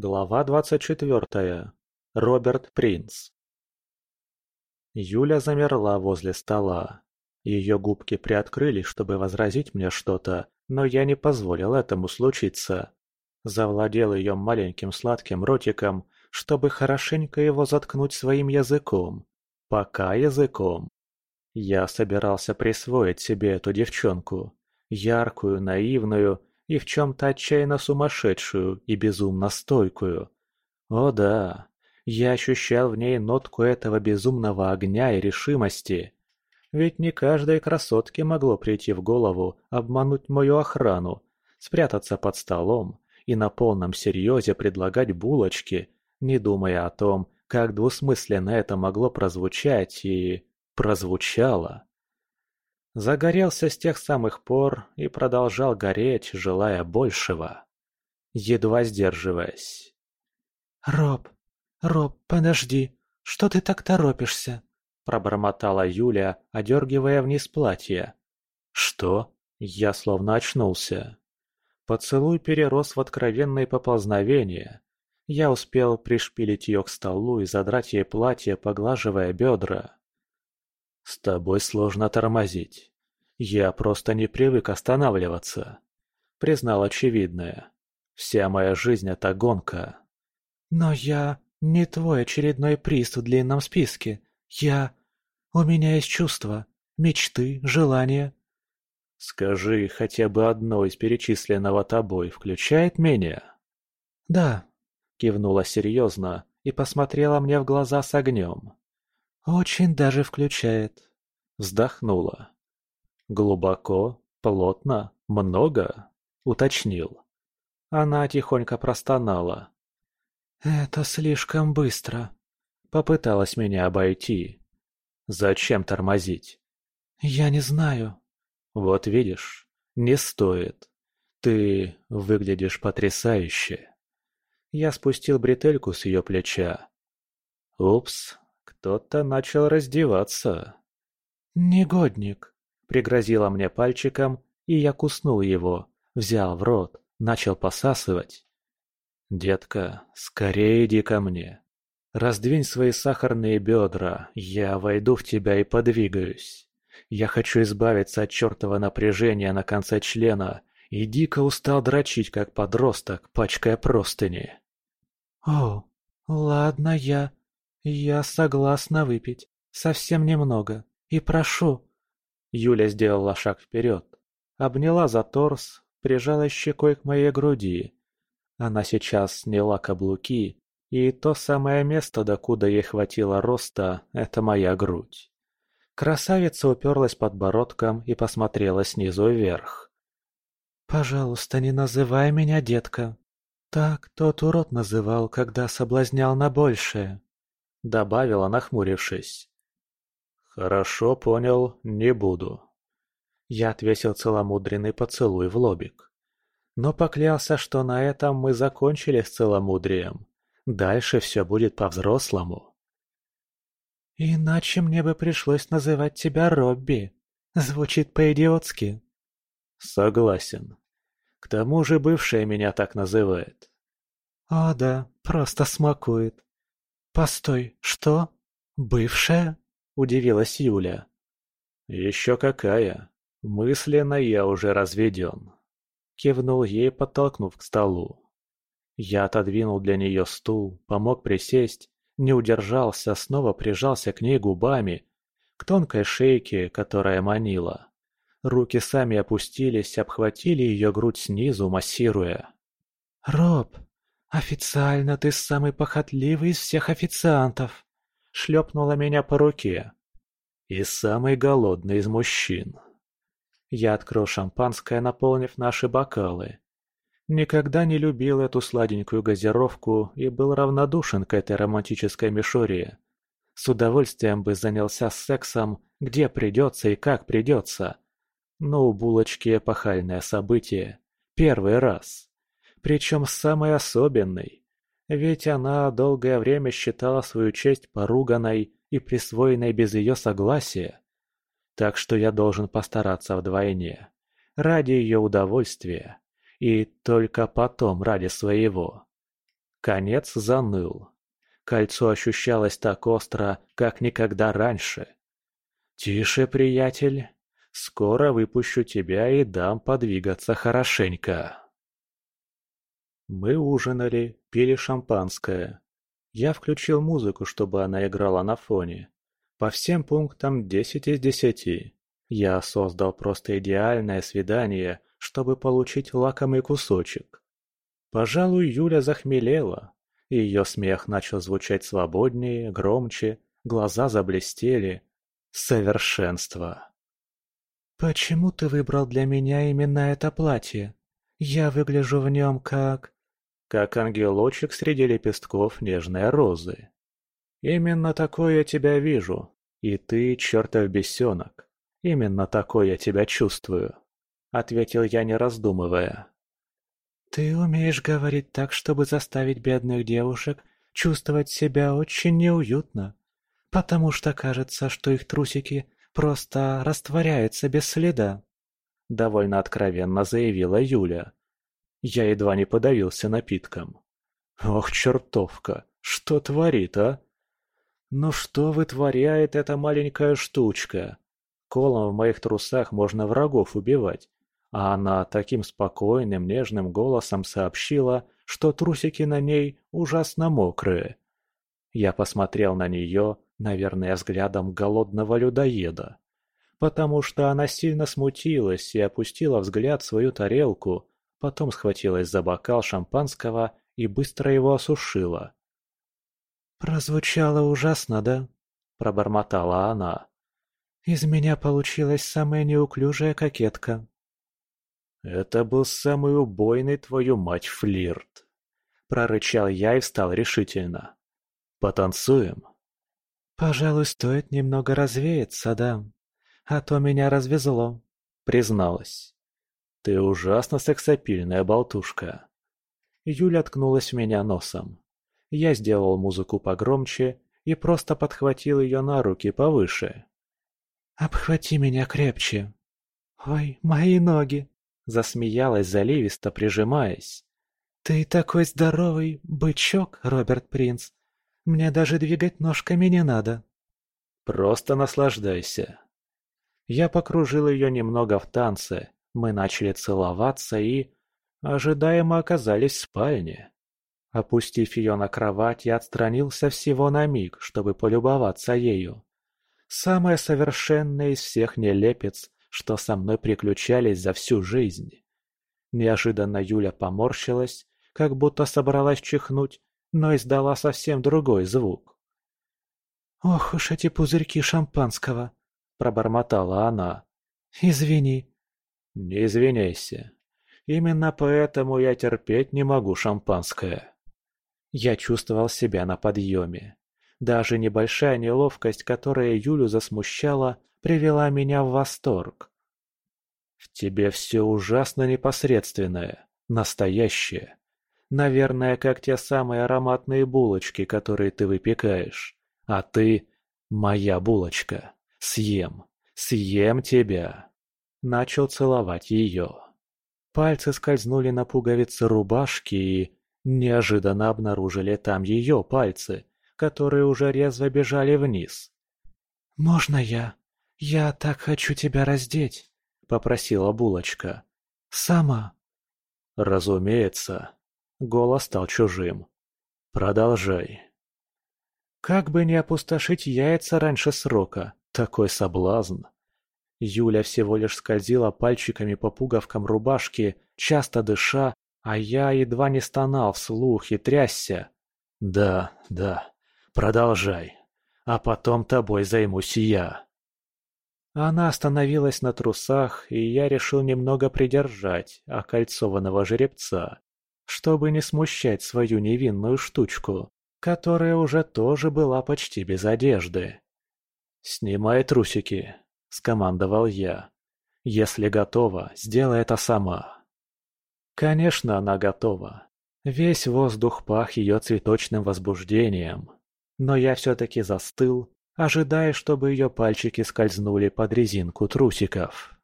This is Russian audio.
Глава двадцать четвертая. Роберт Принц. Юля замерла возле стола. Ее губки приоткрылись, чтобы возразить мне что-то, но я не позволил этому случиться. Завладел ее маленьким сладким ротиком, чтобы хорошенько его заткнуть своим языком. Пока языком. Я собирался присвоить себе эту девчонку. Яркую, наивную и в чем-то отчаянно сумасшедшую и безумно стойкую. О да, я ощущал в ней нотку этого безумного огня и решимости. Ведь не каждой красотке могло прийти в голову обмануть мою охрану, спрятаться под столом и на полном серьезе предлагать булочки, не думая о том, как двусмысленно это могло прозвучать и... прозвучало. Загорелся с тех самых пор и продолжал гореть, желая большего. Едва сдерживаясь. «Роб, Роб, подожди, что ты так торопишься?» Пробормотала Юля, одергивая вниз платье. «Что?» Я словно очнулся. Поцелуй перерос в откровенное поползновение. Я успел пришпилить ее к столу и задрать ей платье, поглаживая бедра. «С тобой сложно тормозить. Я просто не привык останавливаться», — признал очевидное. «Вся моя жизнь — это гонка». «Но я не твой очередной приз в длинном списке. Я... У меня есть чувства, мечты, желания». «Скажи, хотя бы одно из перечисленного тобой включает меня?» «Да», — кивнула серьезно и посмотрела мне в глаза с огнем. «Очень даже включает». Вздохнула. «Глубоко? Плотно? Много?» — уточнил. Она тихонько простонала. «Это слишком быстро». Попыталась меня обойти. «Зачем тормозить?» «Я не знаю». «Вот видишь, не стоит. Ты выглядишь потрясающе». Я спустил бретельку с ее плеча. «Упс, кто-то начал раздеваться. «Негодник!» — пригрозила мне пальчиком, и я куснул его, взял в рот, начал посасывать. «Детка, скорее иди ко мне. Раздвинь свои сахарные бедра, я войду в тебя и подвигаюсь. Я хочу избавиться от чертова напряжения на конце члена и дико устал дрочить, как подросток, пачкая простыни». «О, ладно, я...» «Я согласна выпить. Совсем немного. И прошу...» Юля сделала шаг вперед. Обняла за торс, прижала щекой к моей груди. Она сейчас сняла каблуки, и то самое место, докуда ей хватило роста, это моя грудь. Красавица уперлась подбородком и посмотрела снизу вверх. «Пожалуйста, не называй меня детка. Так тот урод называл, когда соблазнял на большее». — добавила, нахмурившись. «Хорошо, понял, не буду». Я отвесил целомудренный поцелуй в лобик. Но поклялся, что на этом мы закончили с целомудрием. Дальше все будет по-взрослому. «Иначе мне бы пришлось называть тебя Робби. Звучит по-идиотски». «Согласен. К тому же бывшая меня так называет». «О да, просто смакует. «Постой, что? Бывшая?» – удивилась Юля. «Еще какая. Мысленно я уже разведен». Кивнул ей, подтолкнув к столу. Я отодвинул для нее стул, помог присесть, не удержался, снова прижался к ней губами, к тонкой шейке, которая манила. Руки сами опустились, обхватили ее грудь снизу, массируя. «Роб!» «Официально ты самый похотливый из всех официантов!» Шлепнула меня по руке. «И самый голодный из мужчин!» Я открыл шампанское, наполнив наши бокалы. Никогда не любил эту сладенькую газировку и был равнодушен к этой романтической мишуре. С удовольствием бы занялся сексом, где придется и как придется. Но у булочки эпохальное событие. Первый раз. Причем самый особенный. Ведь она долгое время считала свою честь поруганной и присвоенной без ее согласия. Так что я должен постараться вдвойне. Ради ее удовольствия. И только потом ради своего. Конец заныл. Кольцо ощущалось так остро, как никогда раньше. «Тише, приятель. Скоро выпущу тебя и дам подвигаться хорошенько». Мы ужинали, пили шампанское. Я включил музыку, чтобы она играла на фоне. По всем пунктам 10 из 10. Я создал просто идеальное свидание, чтобы получить лакомый кусочек. Пожалуй, Юля захмелела. Ее смех начал звучать свободнее, громче, глаза заблестели. Совершенство. «Почему ты выбрал для меня именно это платье? Я выгляжу в нем как...» «Как ангелочек среди лепестков нежной розы. Именно такое я тебя вижу. И ты, чертов бесенок. Именно такое я тебя чувствую», — ответил я, не раздумывая. «Ты умеешь говорить так, чтобы заставить бедных девушек чувствовать себя очень неуютно, потому что кажется, что их трусики просто растворяются без следа», — довольно откровенно заявила Юля. Я едва не подавился напитком. «Ох, чертовка, что творит, а?» «Ну что вытворяет эта маленькая штучка? Колом в моих трусах можно врагов убивать, а она таким спокойным, нежным голосом сообщила, что трусики на ней ужасно мокрые. Я посмотрел на нее, наверное, взглядом голодного людоеда. Потому что она сильно смутилась и опустила взгляд в свою тарелку, потом схватилась за бокал шампанского и быстро его осушила. «Прозвучало ужасно, да?» – пробормотала она. «Из меня получилась самая неуклюжая кокетка». «Это был самый убойный, твою мать, флирт!» Прорычал я и встал решительно. «Потанцуем?» «Пожалуй, стоит немного развеяться, да. А то меня развезло», — призналась. «Ты ужасно сексапильная болтушка». Юля ткнулась в меня носом. Я сделал музыку погромче и просто подхватил ее на руки повыше. «Обхвати меня крепче». «Ой, мои ноги!» Засмеялась заливисто, прижимаясь. «Ты такой здоровый бычок, Роберт Принц. Мне даже двигать ножками не надо». «Просто наслаждайся». Я покружил ее немного в танце, мы начали целоваться и... Ожидаемо оказались в спальне. Опустив ее на кровать, я отстранился всего на миг, чтобы полюбоваться ею. Самая совершенная из всех нелепец, что со мной приключались за всю жизнь. Неожиданно Юля поморщилась, как будто собралась чихнуть, но издала совсем другой звук. «Ох уж эти пузырьки шампанского!» – пробормотала она. «Извини». «Не извиняйся. Именно поэтому я терпеть не могу шампанское». Я чувствовал себя на подъеме. Даже небольшая неловкость, которая Юлю засмущала, привела меня в восторг. В тебе все ужасно непосредственное, настоящее. Наверное, как те самые ароматные булочки, которые ты выпекаешь. А ты — моя булочка. Съем, съем тебя. Начал целовать ее. Пальцы скользнули на пуговицы рубашки и неожиданно обнаружили там ее пальцы, которые уже резво бежали вниз. «Можно я?» «Я так хочу тебя раздеть», — попросила булочка. «Сама». «Разумеется». Голос стал чужим. «Продолжай». Как бы не опустошить яйца раньше срока, такой соблазн. Юля всего лишь скользила пальчиками по пуговкам рубашки, часто дыша, а я едва не стонал вслух и трясся. «Да, да, продолжай, а потом тобой займусь я». Она остановилась на трусах, и я решил немного придержать окольцованного жеребца, чтобы не смущать свою невинную штучку, которая уже тоже была почти без одежды. «Снимай трусики», — скомандовал я. «Если готова, сделай это сама». Конечно, она готова. Весь воздух пах ее цветочным возбуждением. Но я все-таки застыл, ожидая, чтобы ее пальчики скользнули под резинку трусиков.